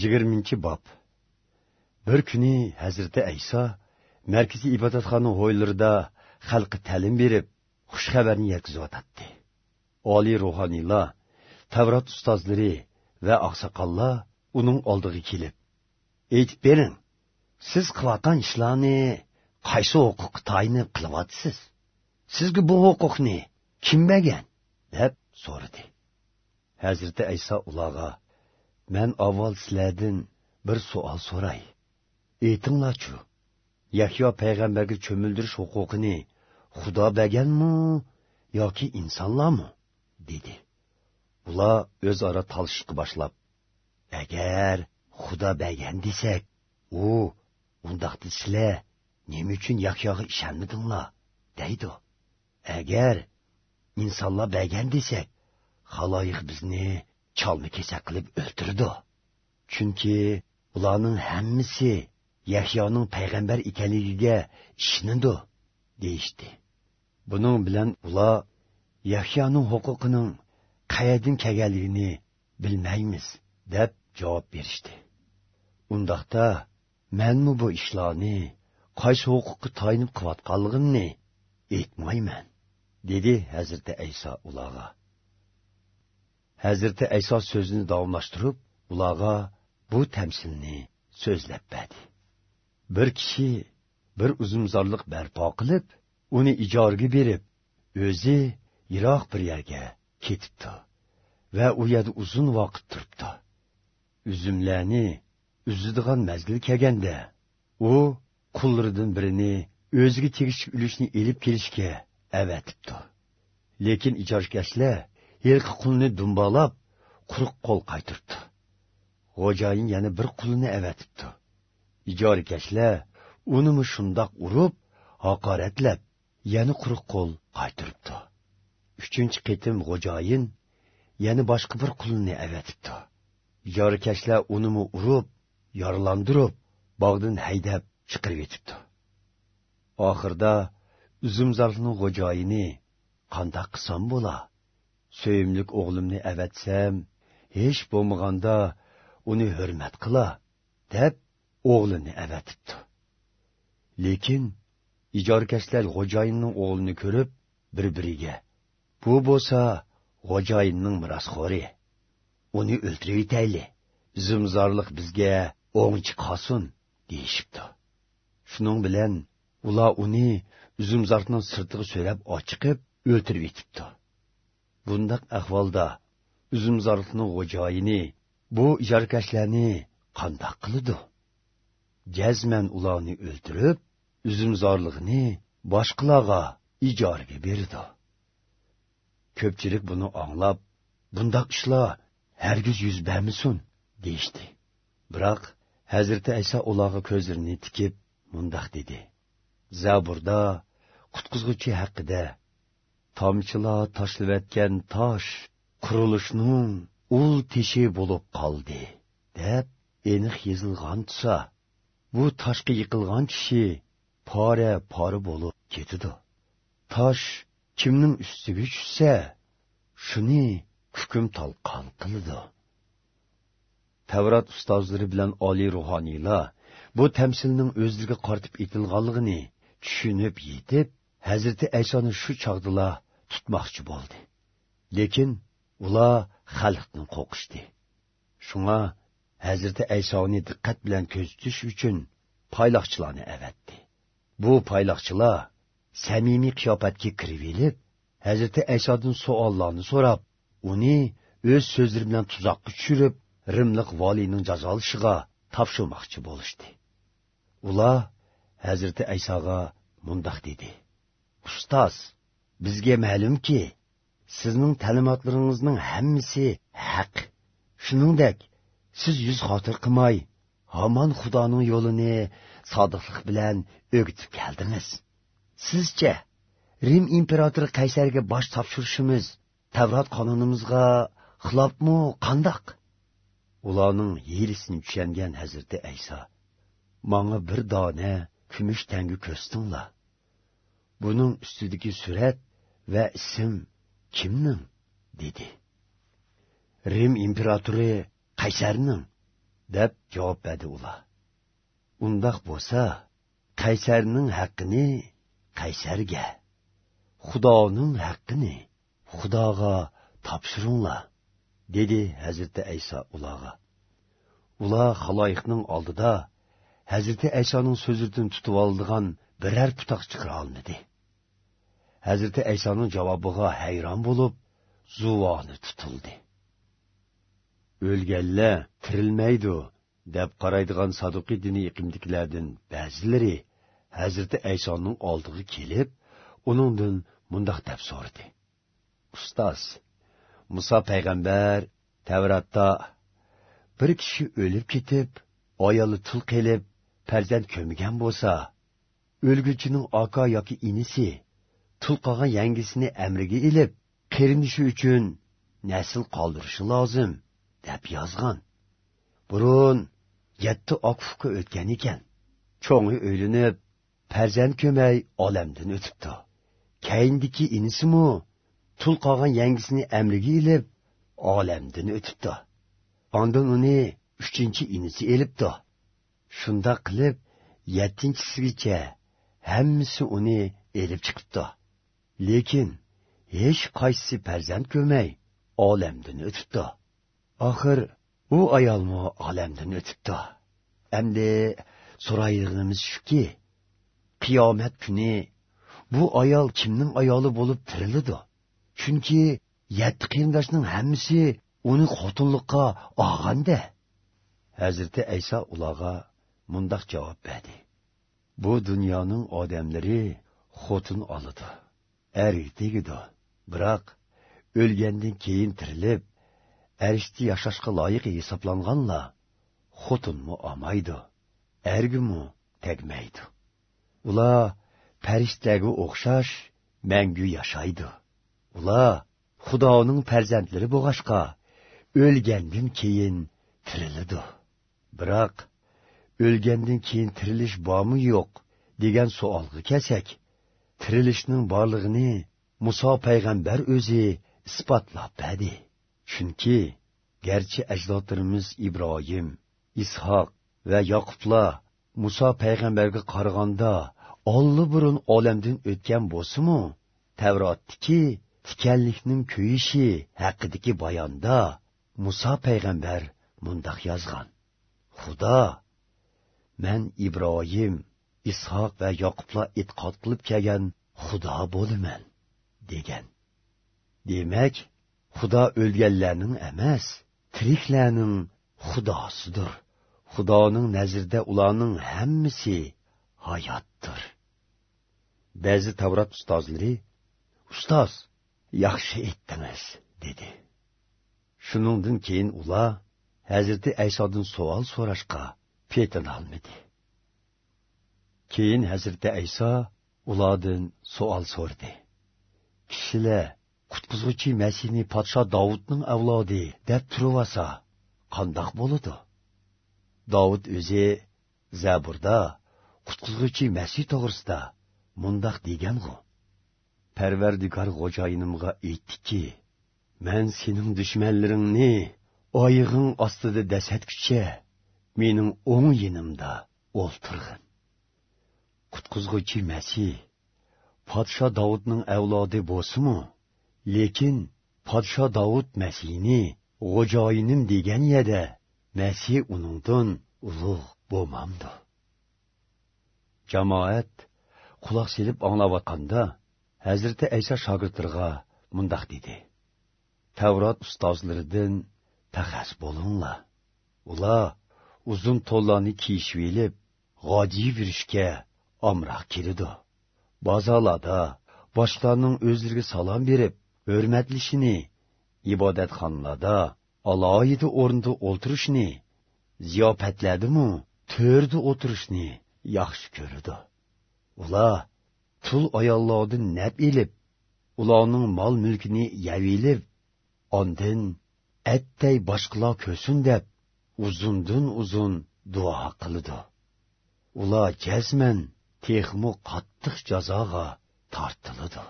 yigirmanchi bob. Bir kuni hazrati ayso markaziy ibodatxona ho'ylarida xalqqa ta'lim berib xushxabarni yetkazayotdi oliy ruhoniylar tavrot ustozlari va oqsoqollar uning oldiga kelib aytib bering siz qilayotgan ishlarni qaysi huquq tayinib qilyapsiz? Sizga bu huquqni kim bergan? deb so'radi. Hazrati ayso ularga man avval sizlardan bir savol so'ray. Aytinglarchu yahyo payg'ambarga cho'mildirish huquqini xudo berganmi yoki insonlarmi? dedi. Ular o'zaro talishishga boshlab agar xudo bergan desak u undaqda sizlar nima uchun yahyoga ishonmadinglar? deydi. Agar insonlar bergan desak haloyiq bizni chalni kesak qilib o'ltirdi. Chunki ularning hammasi yahyoning payg'ambar ekanligiga ishnidi deyishdi. Buning bilan ular yahyoning huquqining qayerdan kelganligini bilmaymiz deb javob berishdi. Undaqda manmi bu ishlarni qaysi huquqqa tayinib qilayotganligimni aytmayman dedi hazrati ayso ularga. Hazrati ayso so'zini davomlashtirib ularga bu tamsilni so'zlab berdi bir kishi bir uzumzorliq barpo qilib uni ijaraga berib o'zi yiroq bir yerga ketibdi va u yerda uzun vaqt turibdi uzumlarni uzadigan mazgil kelganda u qullaridan birini o'ziga tegishli ulushni elib kelishga avatibdi lekin ijodkashlar yilqi qulni dumbolab quruq qo'l qaytirdi xo'jayin yana bir qulni avatibdi. Ijodkashlar unimi shundoq urib haqoratlab yana quruq qo'l qaytiribdi. Uchinchi qitim xo'jayin yana boshqa bir qulni avatibdi. Ijodkashlar unimi urib yorilandirib bog'dan haydab chiqarib etibdi oxirida uzumzorning xo'jayini qandoq qilsam bo'la? So'yimlik o'g'limni avatsam hech bo'lmaganda uni hurmat qila deb o'g'lini avatibdi. Lekin ijorkashlar xo'jayinning o'g'lini ko'rib bir biriga bu bo'lsa xo'jayinning mirosxo'ri uni o'ltirib yetayli zimzorliq bizga o'ngchi qolsin deyishibdi. Shuning bilan ular uni uzumzorning sirtiga so'rab ochiqib o'ltirib yetibdi. Bundaq ahvolda uzumzorliqning xo'jayini bu ijarkashlarni qandoq qiladi jazman ularni o'ldirib uzumzorlig'ini boshqalarga ijaraga berdi ko'pchilik buni anglab bundoq ishlar hargiz yuz bermisin deyishdi biroq hazrati ayso ularga ko'zlarini tikib mundoq dedi zaburda qutqizg'uchi haqida tomchilar tashlavatgan tosh qurilishning ul teshi bo'lib qoldi deb aniq yozilgan tusa bu toshga yiqilgan kishi pora pora bo'lib ketidi tosh kimning ustiga tushsa shuni hukm talqon qiladi. Tavrat ustozlari bilan oliy ruhoniylar bu tamsilning o'zlariga qortib etilganligini tushunib yetib hazrati aysoni shu chog'dilar tutmoqchi bo'ldi. Lekin ular xalqni qo'qishdi shunga hazrati aysoni diqqat bilan ko'zitish uchun payloqchilarni avatdi bu payloqchilar samimiy qiyofatga kirib elib hazrati aysodan savollarni so'rab uni o'z so'zlari bilan tuzoqqa tushirib rimliq voliyning jazolashiga topshirmoqchi bo'lishdi. Ular hazrati aysoga mundoq dedi. Ustoz bizga ma'lumki sizning ta'limotlaringizning hammasi haq. Shuningdek siz yuz xotir qilmay hamon xudoning yo'lini sodiqlik bilan o'gitib keldingiz. Sizcha rim imperatori qaysarga bosh topshirishimiz tavrot qonunimizga xilofmi qandoq? Ularning hiylisini tushangan hazrati ayso manga bir dona kumush tangi ko'rstinglar buning ustidagi surat va ism kimning? dedi. Rim imperatori qaysarning deb javob berdi ular. Undoq bo'lsa qaysarning haqqini qaysarga xudoning haqqini xudoga topshiringlar dedi hazrati ayso ularga. Ular haloyiqning oldida hazrati aysoning so'zidan tutib oldigan biror putoq chiqara olmadi. Hazrati aysoning javobiga hayron bo'lib zuvoni tutildi o'lganlar tirilmaydi deb qaraydigan saduqiy diniy iqimdikilardan ba'zilari hazrati aysoning oldiga kelib uningdan mundaq deb sordu. ustoz Musa payg'ambar Tevrat'ta bir kishi o'lib ketib ayoli tul qilib farzand ko'migan bo'lsa o'lguchining aka yoki inisi tul qolgan yangisini amriga ilib qarindishi uchun nasl qoldirishi lozim deb yozgan. Burun yetti oqfuqqa o'tgan ekan. Cho'ngi o'ylinib farzand ko'may olamdan o'tibdi. Keyindiki inisimu tul qolgan yangisini amriga ilib olamdan o'tibdi. Ondan uni uchinchi inisi elibdi. Shundoq qilib yettinchisigacha hammasi uni elib chiqibdi. Lekin hech qaysi farzand ko'rmay olamdan o'tibdi. Oxir u ayolmi olamdan o'tibdi? Endi so'raydig'imiz shuki qiyomat kuni bu ayol kimning ayoli bo'lib tiriladi chunki yetti qarindoshning hammasi uni xotinlikqa olganda hazrati ayso ularga mundoq javob berdi. Bu dunyoning odamlari xotin oladi. Er tegidi biroq тіріліп, keyin tirilib лайық yashashga loyiq hisoblanganlar амайды, әргі ergimu tegmaydi. Ular farishtaga оқшаш mangu yashaydi. Ular xudoning farzandlari bo'lg'ashqa o'lgandan keyin tiriladi. Biroq o'lgandan keyin tirilish bormi yo'q degan суалғы кәсәк, tirilishning borlig'ini muso payg'ambar o'zi isbotlab berdi chunki garchi ajdodlarimiz ibrohim ishoq va yoqublar muso payg'ambarga qaraganda burun olamdan o'tgan bo'lsimu tavrotdiki tikanlikning kuyishi haqidagi bayonda muso payg'ambar mundoq yozgan. Xudo man ibrohim ishoq va yoqublar e'tiqod qilib kelgan xudo bo'laman degan. Demak xudo o'lganlarning emas tiriklarning xudosidir. Xudoning nazrida ularning hammasi hayotdir. Ba'zi tavrat ustozlari ustoz yaxshi aytdingiz dedi. Shuningdan keyin ular hazrati aysodan savol so'rashga petinolmadi keyin hazrati ayso ulardan savol so'rdi. Kishilar qutqizuvchi masihni podsho dovudning avlodi deb turvasa qandoq bo'ladi? Dovud o'zi zaburda qutqizuvchi masih to'g'risida mundoq degang'u parvardigor g'o'joyinimga aytdiki man sening dushmanlaringni oyig'ing ostida dasatgucha mening o'ng yinimda o'ltirg'in. Qutqizg'uchi masih podsho dovudning avlodi bo'lsimu lekin podsho dovud masihni g'o'joyinim degan yada masih uningdan ulug' bo'lmamdi. Jamoat quloq selib anglayotganda hazrati ayso shogirdlarga mundoq dedi. Tavrot ustozlaridan taxas bo'linglar. Ular uzun to'llarni kiyishib elib g'ojiy yurishga omroq keladi bozorlarda boshqalarning o'zlariga salom berib hurmatlishini ibodatxonalarda alohida o'rinda o'ltirishni ziyofatlardimu to'rda o'tirishni yaxshi ko'radi ular tul ayollardan nab ilib ularning mol mulkini yavilib ondin attay boshqalar ko'rsin deb uzundan uzun duo qiladi ular jazman texmu qattiq jazoga tortiladi